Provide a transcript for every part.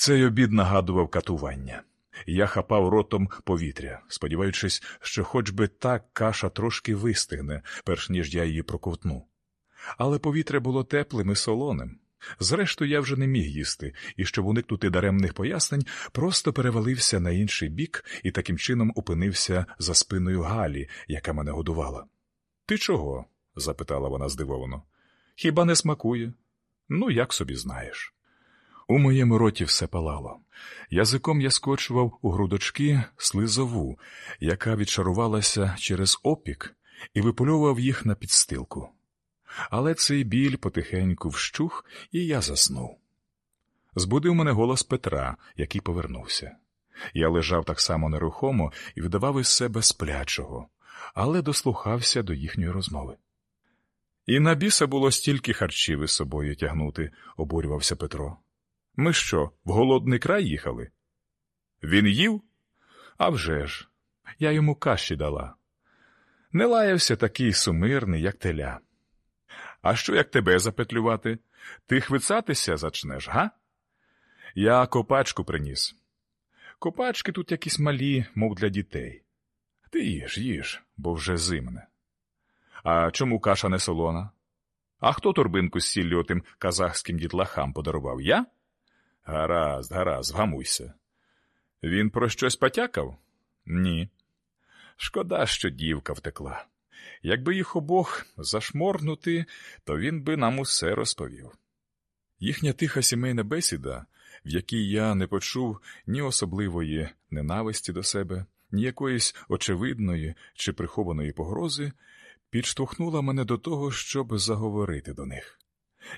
Цей обід нагадував катування. Я хапав ротом повітря, сподіваючись, що хоч би так каша трошки вистигне, перш ніж я її проковтну. Але повітря було теплим і солоним. Зрештою, я вже не міг їсти, і, щоб уникнути даремних пояснень, просто перевалився на інший бік і таким чином опинився за спиною Галі, яка мене годувала. Ти чого? запитала вона здивовано. Хіба не смакує? Ну, як собі знаєш. У моєму роті все палало. Язиком я скочував у грудочки слизову, яка відшарувалася через опік, і випульовував їх на підстилку. Але цей біль потихеньку вщух, і я заснув. Збудив мене голос Петра, який повернувся. Я лежав так само нерухомо і видавав із себе сплячого, але дослухався до їхньої розмови. І на біса було стільки харчів із собою тягнути, обурювався Петро. Ми що, в голодний край їхали? Він їв? «А вже ж! Я йому каші дала. Не лаявся такий сумирний, як теля. А що як тебе запетлювати? Ти хвицатися зачнеш, га? Я копачку приніс. Копачки тут якісь малі, мов для дітей. Ти їж, їж, бо вже зимне. А чому каша не солона? А хто торбинку з сіллю тим казахським дітлахам подарував? Я? Гаразд, гаразд, вгамуйся. Він про щось потякав? Ні. Шкода, що дівка втекла. Якби їх обох зашморнути, то він би нам усе розповів. Їхня тиха сімейна бесіда, в якій я не почув ні особливої ненависті до себе, ні якоїсь очевидної чи прихованої погрози, підштовхнула мене до того, щоб заговорити до них.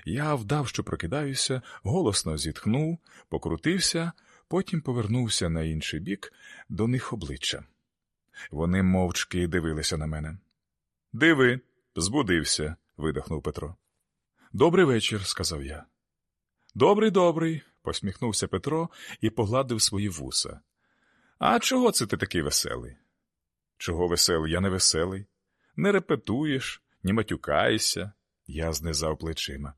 Я вдав, що прокидаюся, голосно зітхнув, покрутився, потім повернувся на інший бік до них обличчя. Вони мовчки дивилися на мене. Диви, збудився, видихнув Петро. Добрий вечір, сказав я. Добрий, добрий, посміхнувся Петро і погладив свої вуса. А чого це ти такий веселий? Чого веселий? Я не веселий. Не репетуєш, ні матюкаєшся. Я знизав плечима.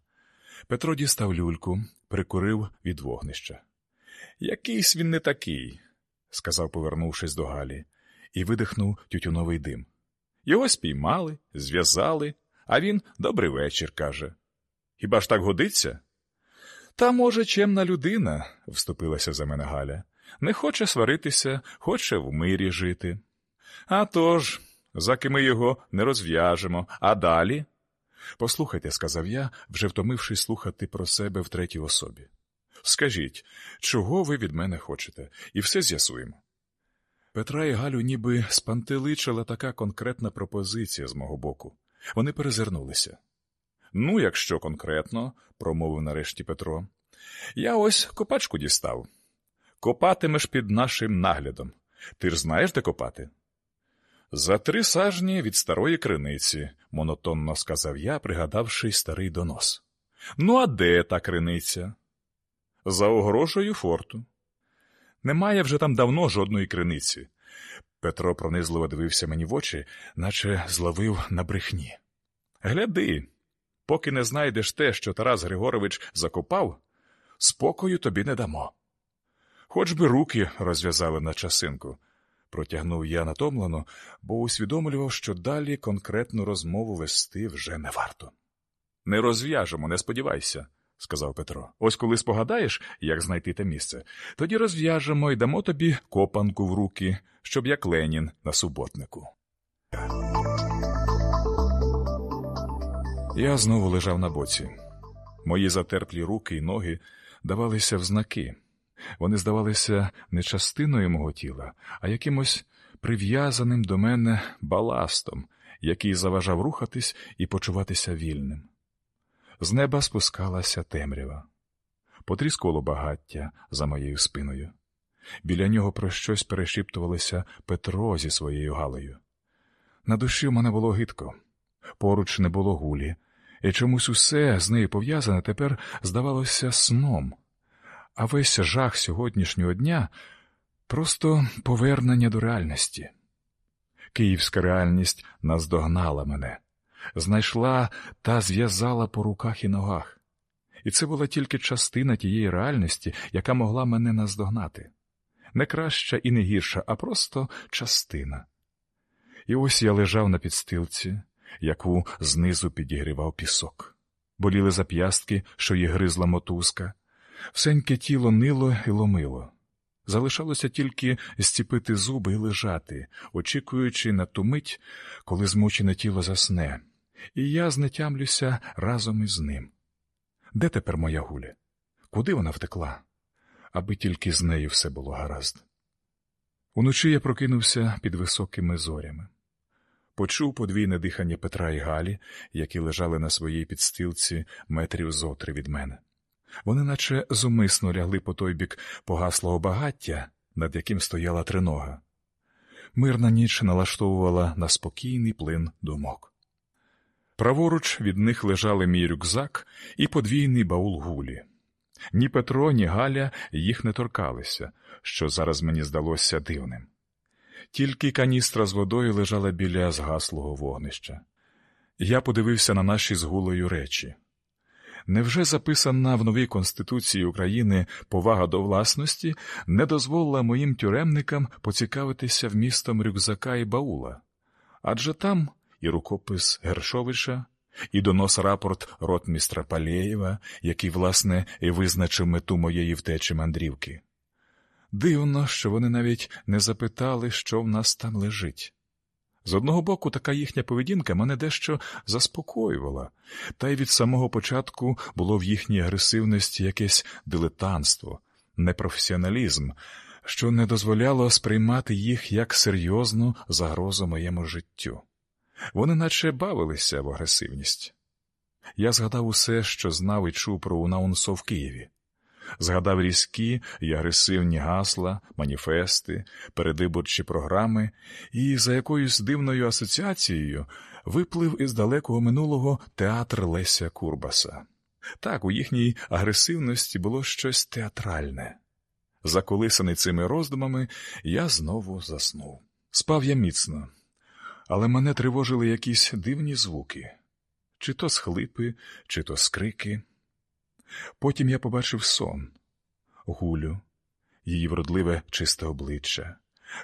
Петро дістав люльку, прикурив від вогнища. Якийсь він не такий, сказав, повернувшись до Галі, і видихнув тютюновий дим. Його спіймали, зв'язали, а він добрий вечір каже. Хіба ж так годиться? Та, може, чемна людина, вступилася за мене Галя, не хоче сваритися, хоче в мирі жити. А тож, заки ми його не розв'яжемо, а далі. Послухайте, сказав я, вже втомившись слухати про себе в третій особі. Скажіть, чого ви від мене хочете, і все з'ясуємо. Петра і Галю ніби спантеличила така конкретна пропозиція з мого боку. Вони перезирнулися. Ну, якщо конкретно, промовив нарешті Петро, я ось копачку дістав. Копатимеш під нашим наглядом. Ти ж знаєш, де копати? За три сажні від старої криниці, монотонно сказав я, пригадавши старий донос. Ну, а де та криниця? За огорожею форту. Немає вже там давно жодної криниці. Петро пронизливо дивився мені в очі, наче зловив на брехні. Гляди, поки не знайдеш те, що Тарас Григорович закопав, спокою тобі не дамо. Хоч би руки розв'язали на часинку, протягнув я натомлено, бо усвідомлював, що далі конкретну розмову вести вже не варто. Не розв'яжемо, не сподівайся сказав Петро. Ось коли спогадаєш, як знайти те місце, тоді розв'яжемо і дамо тобі копанку в руки, щоб як Ленін на суботнику. Я знову лежав на боці. Мої затерплі руки й ноги давалися в знаки. Вони здавалися не частиною мого тіла, а якимось прив'язаним до мене баластом, який заважав рухатись і почуватися вільним. З неба спускалася темрява, потріскувало багаття за моєю спиною. Біля нього про щось перешіптувалося Петро зі своєю Галею. На душі в мене було гидко, поруч не було гулі, і чомусь усе з нею пов'язане тепер здавалося сном, а весь жах сьогоднішнього дня просто повернення до реальності. Київська реальність наздогнала мене знайшла та зв'язала по руках і ногах. І це була тільки частина тієї реальності, яка могла мене наздогнати. Не краща і не гірша, а просто частина. І ось я лежав на підстилці, яку знизу підігрівав пісок. Боліли зап'ястки, що її гризла мотузка, всеньке тіло нило і ломило. Залишалося тільки зціпити зуби і лежати, очікуючи на ту мить, коли змучене тіло засне, і я знетямлюся разом із ним. Де тепер моя гуля? Куди вона втекла? Аби тільки з нею все було гаразд. Уночі я прокинувся під високими зорями. Почув подвійне дихання Петра і Галі, які лежали на своїй підстилці метрів зотри від мене. Вони наче зумисно лягли по той бік погаслого багаття, над яким стояла тринога. Мирна ніч налаштовувала на спокійний плин думок. Праворуч від них лежали мій рюкзак і подвійний баул гулі. Ні Петро, ні Галя їх не торкалися, що зараз мені здалося дивним. Тільки каністра з водою лежала біля згаслого вогнища. Я подивився на наші з гулею речі. Невже записана в новій Конституції України повага до власності не дозволила моїм тюремникам поцікавитися вмістом рюкзака і баула? Адже там і рукопис Гершовича, і донос рапорт ротмістра Палєєва, який, власне, і визначив мету моєї втечі мандрівки. Дивно, що вони навіть не запитали, що в нас там лежить. З одного боку, така їхня поведінка мене дещо заспокоювала, та й від самого початку було в їхній агресивності якесь дилетантство, непрофесіоналізм, що не дозволяло сприймати їх як серйозну загрозу моєму життю. Вони наче бавилися в агресивність. Я згадав усе, що знав і чув про Унаунсо в Києві. Згадав різкі й агресивні гасла, маніфести, передвиборчі програми, і за якоюсь дивною асоціацією виплив із далекого минулого театр Леся Курбаса. Так, у їхній агресивності було щось театральне. Заколисаний цими роздумами, я знову заснув. Спав я міцно, але мене тривожили якісь дивні звуки чи то схлипи, чи то скрики. Потім я побачив сон, гулю, її вродливе чисте обличчя,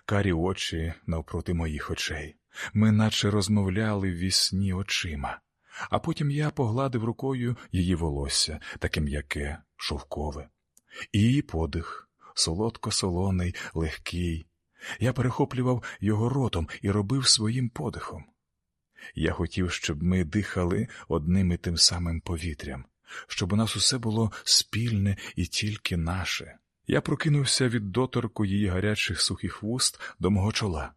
карі очі навпроти моїх очей. Ми наче розмовляли в вісні очима, а потім я погладив рукою її волосся, таке м'яке, шовкове, і її подих, солодко-солоний, легкий. Я перехоплював його ротом і робив своїм подихом. Я хотів, щоб ми дихали одним і тим самим повітрям, щоб у нас усе було спільне і тільки наше. Я прокинувся від доторку її гарячих сухих вуст до мого чола.